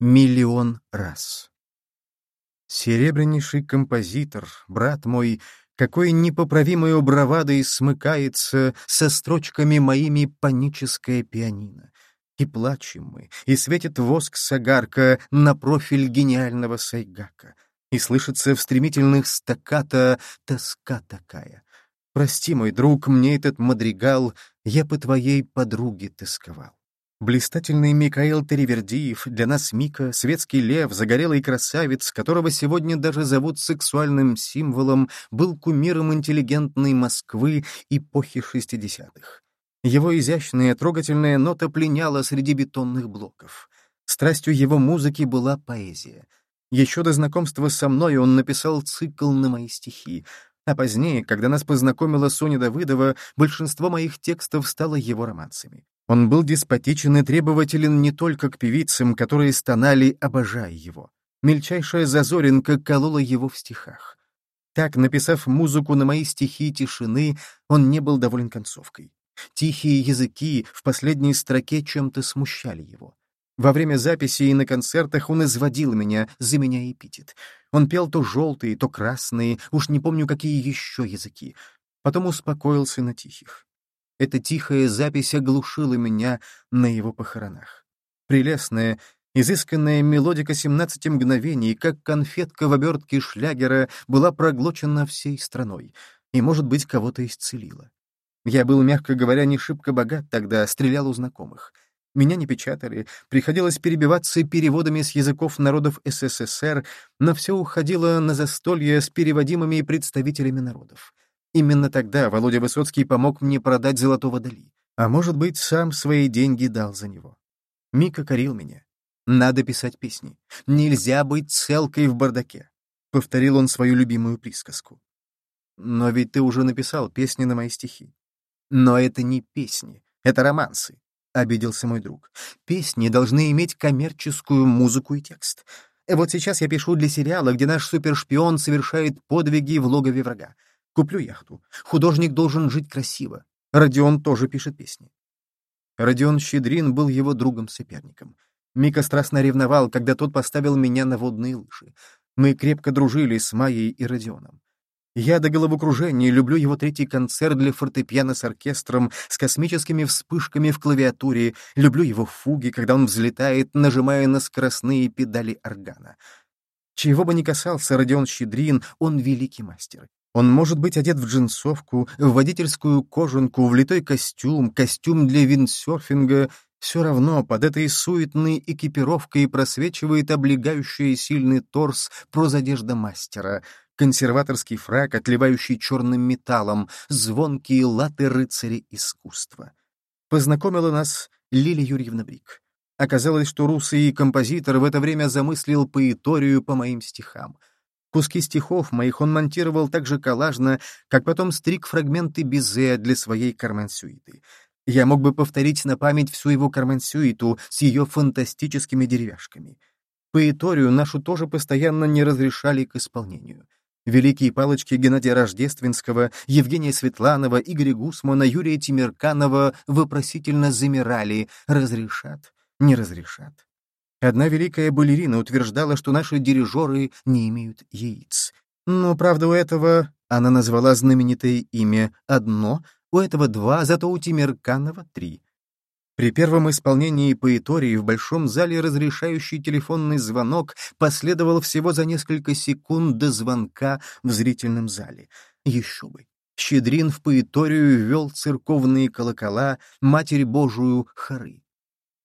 Миллион раз. Серебрянейший композитор, брат мой, какой непоправимой бравадой смыкается со строчками моими паническое пианино. И плачем мы, и светит воск сагарка на профиль гениального сайгака. И слышится в стремительных стаката тоска такая. Прости, мой друг, мне этот мадригал я по твоей подруге тосковал. Блистательный Микаэл Теревердиев, для нас Мика, светский лев, загорелый красавец, которого сегодня даже зовут сексуальным символом, был кумиром интеллигентной Москвы эпохи шестидесятых. Его изящная, трогательная нота пленяла среди бетонных блоков. Страстью его музыки была поэзия. Еще до знакомства со мной он написал цикл на мои стихи, а позднее, когда нас познакомила Соня Давыдова, большинство моих текстов стало его романсами. Он был деспотичен и требователен не только к певицам, которые стонали, обожая его. Мельчайшая зазоринка колола его в стихах. Так, написав музыку на мои стихи тишины, он не был доволен концовкой. Тихие языки в последней строке чем-то смущали его. Во время записи и на концертах он изводил меня, за меня эпитет. Он пел то желтые, то красные, уж не помню, какие еще языки. Потом успокоился на тихих. Эта тихая запись оглушила меня на его похоронах. Прелестная, изысканная мелодика «Семнадцати мгновений», как конфетка в обертке шлягера, была проглочена всей страной и, может быть, кого-то исцелила. Я был, мягко говоря, не шибко богат тогда, стрелял у знакомых. Меня не печатали, приходилось перебиваться переводами с языков народов СССР, но все уходило на застолье с переводимыми представителями народов. Именно тогда Володя Высоцкий помог мне продать золотого Дали. А может быть, сам свои деньги дал за него. Мика корил меня. Надо писать песни. Нельзя быть целкой в бардаке. Повторил он свою любимую присказку. Но ведь ты уже написал песни на мои стихи. Но это не песни, это романсы, — обиделся мой друг. Песни должны иметь коммерческую музыку и текст. Вот сейчас я пишу для сериала, где наш супершпион совершает подвиги в логове врага. Куплю яхту. Художник должен жить красиво. Родион тоже пишет песни. Родион Щедрин был его другом-соперником. Мика страстно ревновал, когда тот поставил меня на водные лыжи. Мы крепко дружили с Майей и Родионом. Я до головокружения люблю его третий концерт для фортепиано с оркестром, с космическими вспышками в клавиатуре, люблю его фуги, когда он взлетает, нажимая на скоростные педали органа. Чего бы ни касался Родион Щедрин, он великий мастер. Он может быть одет в джинсовку, в водительскую кожанку, в литой костюм, костюм для виндсерфинга. Все равно под этой суетной экипировкой просвечивает облегающий сильный торс прозодежда мастера — консерваторский фрак, отливающий черным металлом, звонкие латы рыцаря искусства. Познакомила нас Лилия Юрьевна Брик. Оказалось, что русский композитор в это время замыслил поэторию по моим стихам. Куски стихов моих он монтировал так же коллажно, как потом стриг фрагменты Бизе для своей Кармен-сюиты. Я мог бы повторить на память всю его Кармен-сюиту с ее фантастическими деревяшками. Поэторию нашу тоже постоянно не разрешали к исполнению. Великие палочки Геннадия Рождественского, Евгения Светланова, Игоря Гусмана, Юрия Тимирканова вопросительно замирали, разрешат, не разрешат. Одна великая балерина утверждала, что наши дирижеры не имеют яиц. Но, правда, у этого, она назвала знаменитое имя одно, у этого два, зато у Тимирканова три. При первом исполнении поэтории в большом зале разрешающий телефонный звонок последовал всего за несколько секунд до звонка в зрительном зале. Еще бы. Щедрин в поэторию ввел церковные колокола, Матерь Божию хоры.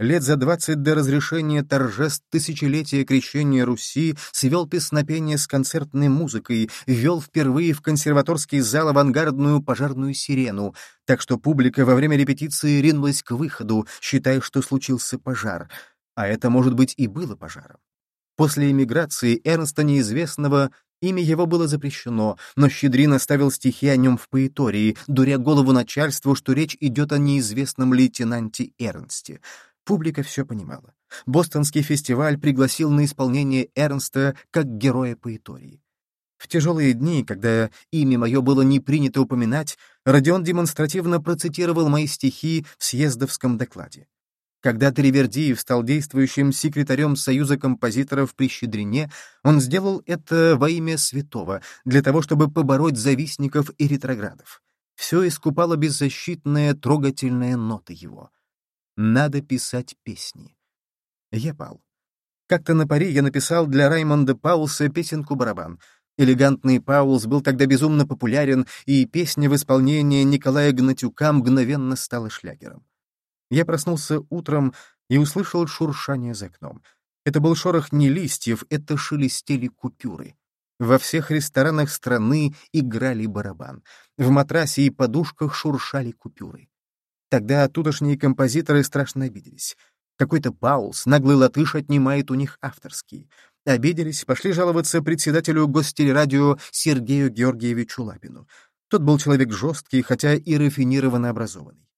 Лет за двадцать до разрешения торжеств тысячелетия крещения Руси свел песнопение с концертной музыкой, ввел впервые в консерваторский зал авангардную пожарную сирену, так что публика во время репетиции ринулась к выходу, считая, что случился пожар. А это, может быть, и было пожаром. После эмиграции Эрнста Неизвестного Имя его было запрещено, но Щедрин оставил стихи о нем в поэтории, дуря голову начальству, что речь идет о неизвестном лейтенанте Эрнсте. Публика все понимала. Бостонский фестиваль пригласил на исполнение Эрнста как героя поэтории. В тяжелые дни, когда имя мое было не принято упоминать, Родион демонстративно процитировал мои стихи в съездовском докладе. Когда Тривердиев стал действующим секретарем Союза композиторов при Щедрине, он сделал это во имя святого, для того, чтобы побороть завистников и ретроградов. Все искупало беззащитная, трогательная нота его. Надо писать песни. Я пал. Как-то на паре я написал для Раймонда Паулса песенку «Барабан». Элегантный Паулс был тогда безумно популярен, и песня в исполнении Николая Гнатюка мгновенно стала шлягером. Я проснулся утром и услышал шуршание за окном. Это был шорох не листьев, это шелестели купюры. Во всех ресторанах страны играли барабан. В матрасе и подушках шуршали купюры. Тогда тутошние композиторы страшно обиделись. Какой-то Паулс, наглый латыш, отнимает у них авторские. Обиделись, пошли жаловаться председателю гостелерадио Сергею Георгиевичу Лапину. Тот был человек жесткий, хотя и рафинированно образованный.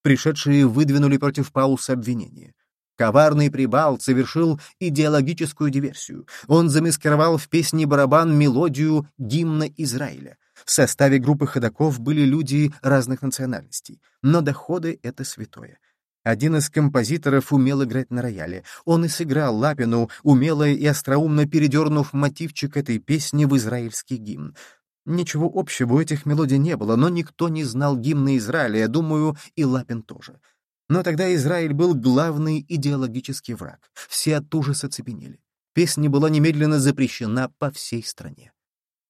Пришедшие выдвинули против Пауса обвинение. Коварный прибал совершил идеологическую диверсию. Он замаскировал в песне барабан мелодию гимна Израиля. В составе группы ходаков были люди разных национальностей, но доходы — это святое. Один из композиторов умел играть на рояле. Он и сыграл Лапину, умело и остроумно передернув мотивчик этой песни в израильский гимн. Ничего общего у этих мелодий не было, но никто не знал гимна Израиля, я думаю, и Лапин тоже. Но тогда Израиль был главный идеологический враг. Все от ужаса цепенели. Песня была немедленно запрещена по всей стране.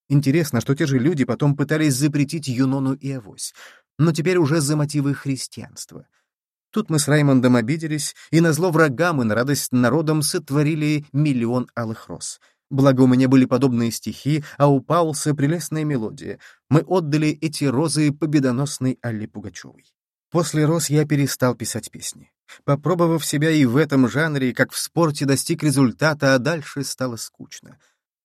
Интересно, что те же люди потом пытались запретить Юнону и Авось, но теперь уже за мотивы христианства. Тут мы с Раймондом обиделись, и на зло врагам и на радость народам сотворили миллион алых роз — Благо у меня были подобные стихи, а у Паулса прелестная мелодия. Мы отдали эти розы победоносной Алле Пугачевой. После роз я перестал писать песни. Попробовав себя и в этом жанре, как в спорте, достиг результата, а дальше стало скучно.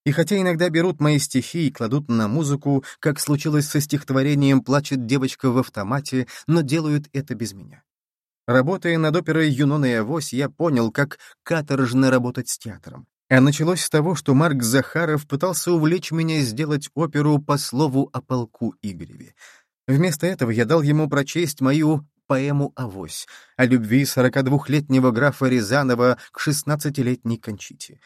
И хотя иногда берут мои стихи и кладут на музыку, как случилось со стихотворением «Плачет девочка в автомате», но делают это без меня. Работая над оперой «Юнона и Авось», я понял, как каторжно работать с театром. А началось с того, что Марк Захаров пытался увлечь меня сделать оперу по слову о полку Игореве. Вместо этого я дал ему прочесть мою поэму «Авось» о любви 42-летнего графа Рязанова к 16-летней Кончите.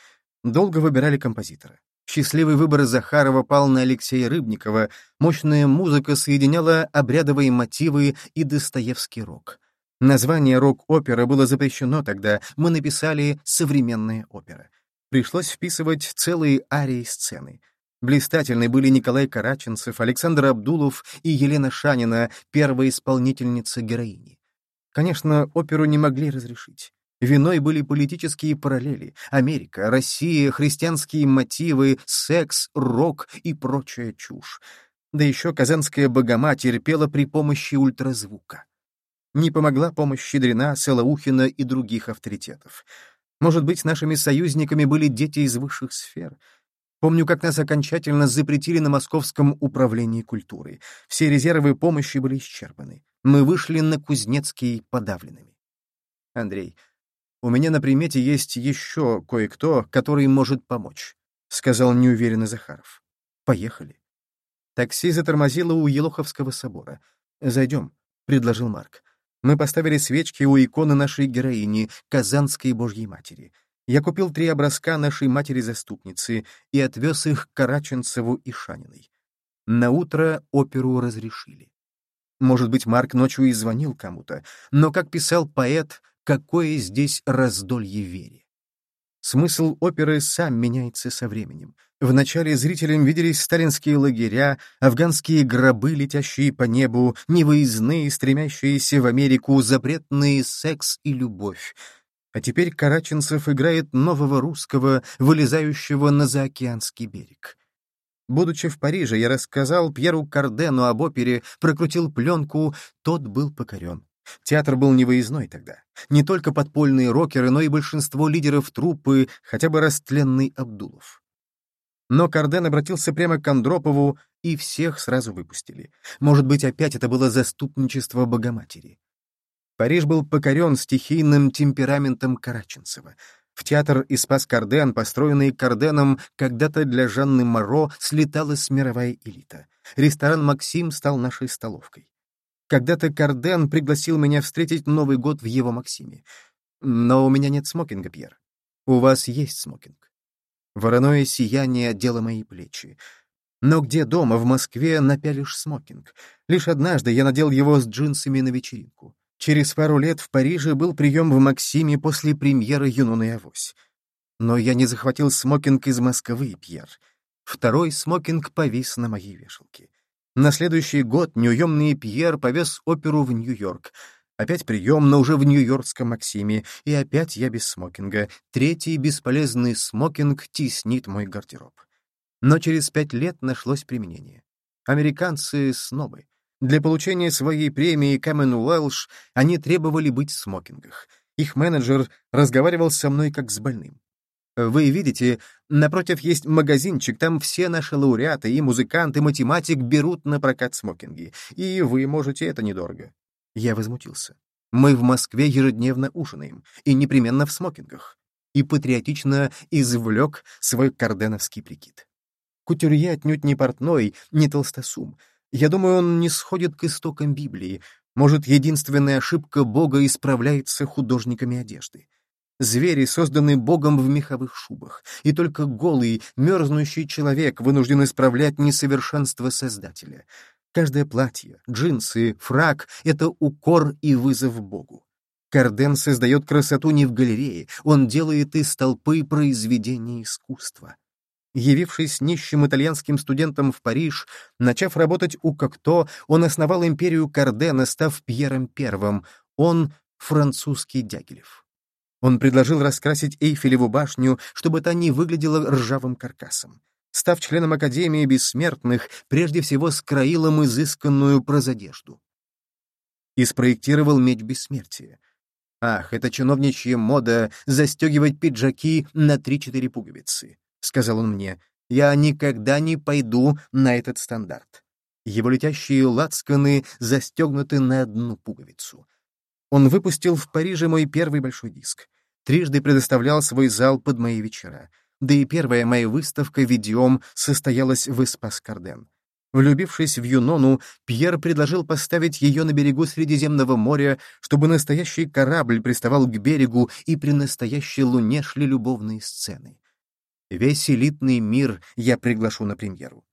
Долго выбирали композитора. Счастливый выбор Захарова пал на Алексея Рыбникова, мощная музыка соединяла обрядовые мотивы и Достоевский рок. Название рок-опера было запрещено тогда, мы написали «современная опера» пришлось вписывать целые арии сцены. Блистательны были Николай Караченцев, Александр Абдулов и Елена Шанина, первая исполнительница героини. Конечно, оперу не могли разрешить. Виной были политические параллели — Америка, Россия, христианские мотивы, секс, рок и прочая чушь. Да еще Казанская Богоматерь пела при помощи ультразвука. Не помогла помощь Щедрина, Солоухина и других авторитетов. Может быть, нашими союзниками были дети из высших сфер. Помню, как нас окончательно запретили на Московском управлении культуры. Все резервы помощи были исчерпаны. Мы вышли на Кузнецкий подавленными. Андрей, у меня на примете есть еще кое-кто, который может помочь, — сказал неуверенный Захаров. Поехали. Такси затормозило у Елоховского собора. «Зайдем», — предложил Марк. Мы поставили свечки у иконы нашей героини, Казанской Божьей Матери. Я купил три образка нашей матери-заступницы и отвез их Караченцеву и Шаниной. На утро оперу разрешили. Может быть, Марк ночью и звонил кому-то, но, как писал поэт, какое здесь раздолье вере. Смысл оперы сам меняется со временем. Вначале зрителям виделись сталинские лагеря, афганские гробы, летящие по небу, невыездные, стремящиеся в Америку, запретные секс и любовь. А теперь Караченцев играет нового русского, вылезающего на заокеанский берег. Будучи в Париже, я рассказал Пьеру Кардену об опере, прокрутил пленку, тот был покорен. Театр был невыездной тогда. Не только подпольные рокеры, но и большинство лидеров труппы, хотя бы растленный Абдулов. Но Карден обратился прямо к Андропову, и всех сразу выпустили. Может быть, опять это было заступничество Богоматери. Париж был покорен стихийным темпераментом Караченцева. В театр и спас Карден, построенный Карденом когда-то для Жанны Моро, слеталась мировая элита. Ресторан «Максим» стал нашей столовкой. Когда-то Карден пригласил меня встретить Новый год в его Максиме. Но у меня нет смокинга, Пьер. У вас есть смокинг. Вороное сияние отдело мои плечи. Но где дома, в Москве, напялишь смокинг? Лишь однажды я надел его с джинсами на вечеринку. Через пару лет в Париже был прием в Максиме после премьеры «Юнона и Авось». Но я не захватил смокинг из Москвы, Пьер. Второй смокинг повис на моей вешалке. На следующий год неуемный Пьер повез оперу в Нью-Йорк. Опять прием, но уже в нью-йоркском Максиме, и опять я без смокинга. Третий бесполезный смокинг теснит мой гардероб. Но через пять лет нашлось применение. Американцы — снобы. Для получения своей премии Кэмен Уэлш они требовали быть в смокингах. Их менеджер разговаривал со мной как с больным. Вы видите, напротив есть магазинчик, там все наши лауреаты, и музыкант, и математик берут на прокат смокинги, и вы можете это недорого. Я возмутился. Мы в Москве ежедневно ужинаем, и непременно в смокингах. И патриотично извлек свой карденовский прикид. Кутюрье отнюдь не портной, не толстосум. Я думаю, он не сходит к истокам Библии. Может, единственная ошибка Бога исправляется художниками одежды. Звери созданы Богом в меховых шубах, и только голый, мерзнущий человек вынужден исправлять несовершенство Создателя. Каждое платье, джинсы, фрак — это укор и вызов Богу. Карден создает красоту не в галерее, он делает из толпы произведения искусства. Явившись нищим итальянским студентом в Париж, начав работать у Кокто, он основал империю Кардена, став Пьером Первым. Он — французский Дягилев. Он предложил раскрасить Эйфелеву башню, чтобы та не выглядела ржавым каркасом. Став членом Академии Бессмертных, прежде всего скроил им изысканную прозодежду. И спроектировал меч бессмертия. «Ах, это чиновничья мода застегивать пиджаки на три-четыре пуговицы», — сказал он мне. «Я никогда не пойду на этот стандарт». Его летящие лацканы застегнуты на одну пуговицу. Он выпустил в Париже мой первый большой диск. Трижды предоставлял свой зал под мои вечера. Да и первая моя выставка «Видеом» состоялась в Испас-Карден. Влюбившись в Юнону, Пьер предложил поставить ее на берегу Средиземного моря, чтобы настоящий корабль приставал к берегу и при настоящей луне шли любовные сцены. Весь элитный мир я приглашу на премьеру.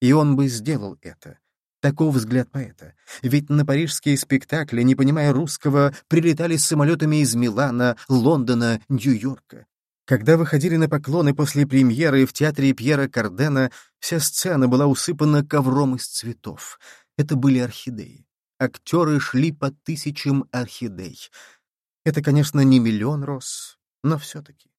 И он бы сделал это. Таков взгляд поэта. Ведь на парижские спектакли, не понимая русского, прилетали с самолетами из Милана, Лондона, Нью-Йорка. Когда выходили на поклоны после премьеры в театре Пьера Кардена, вся сцена была усыпана ковром из цветов. Это были орхидеи. Актеры шли по тысячам орхидей. Это, конечно, не миллион роз, но все-таки.